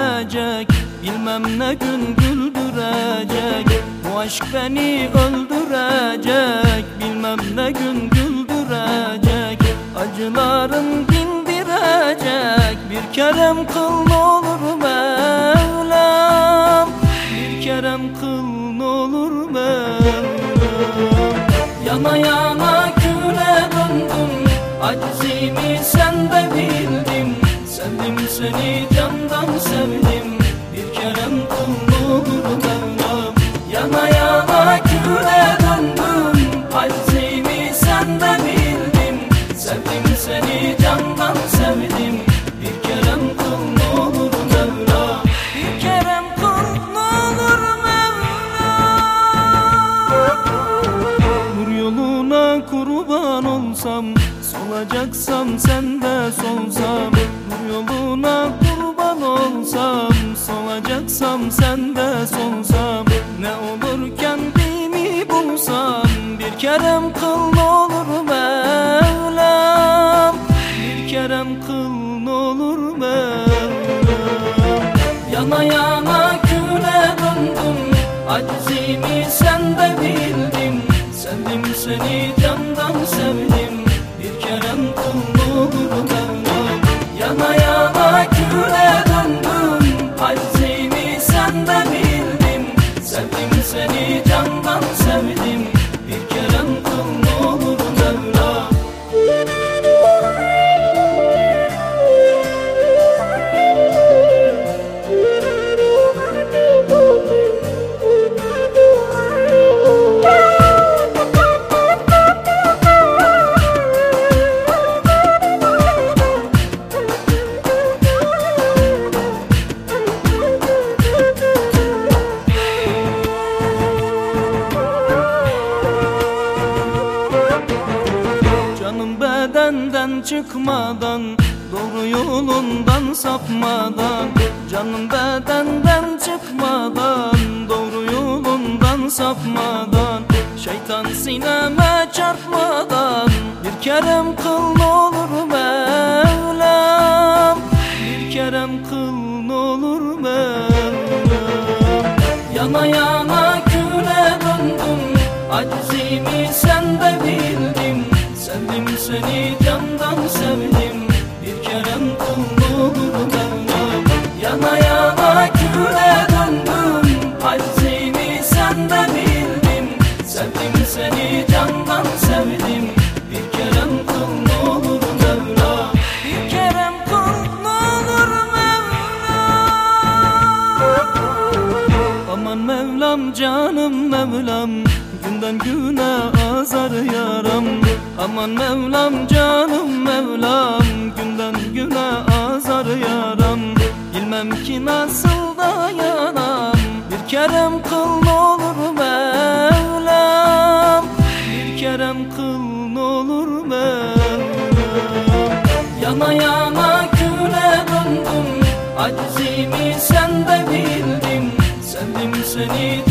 öldürecek Bilmem ne gün güldürecek Bu aşk beni öldürecek. Bilmem ne gün güldürecek Acıların dindirecek. Bir kerem kıl ne olur Mevlam. Bir kerem kıl ne olur Mevlam. Yana yana küle döndüm. Acizimi sen de Sevdim seni candan sevdim. Bir kerem olur Mevlam Yana yana küle döndüm. Acizimi sen de bildim Sevdim seni candan sevdim. Bir kerem olur Mevlam Bir kerem olur Mevlam Nur yoluna kurban olsam Solacaksam sen de solsam yoluna kurban olsam Solacaksam sen de solsam Ne olur kendimi bulsam Bir kerem kıl olur Mevlam Bir kerem kıl olur Mevlam. Yana yana küle döndüm Acizimi sen de bildim Acizimi sen çıkmadan Doğru yolundan sapmadan Canım bedenden çıkmadan Doğru yolundan sapmadan Şeytan sineme çarpmadan Bir kerem kıl ne olur Mevlam Bir kerem kıl ne olur Mevlam. Yana yana küle döndüm Acizimi sen de bildim Sevdim seni candan Sevdim seni candan sevdim. Bir kerem kıl ne Bir kerem kıl ne Aman Mevlam canım Mevlam. Günden güne azar yaram. Aman Mevlam canım Mevlam Kerem kıl olur Mevlam Yana yana küle döndüm Acizimi sen de Sevdim seni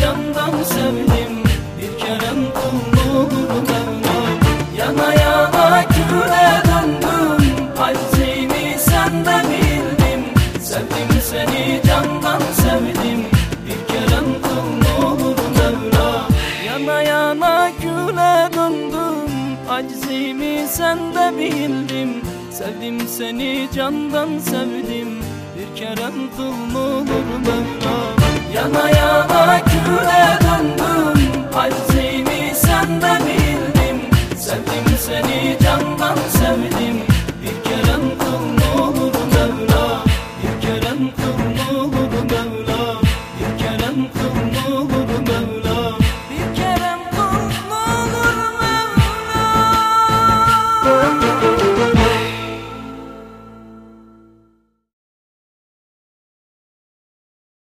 sen de bildim. Sevdim seni candan sevdim. Bir kerem kıl olur Mevlam Yana yana